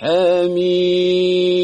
حميم.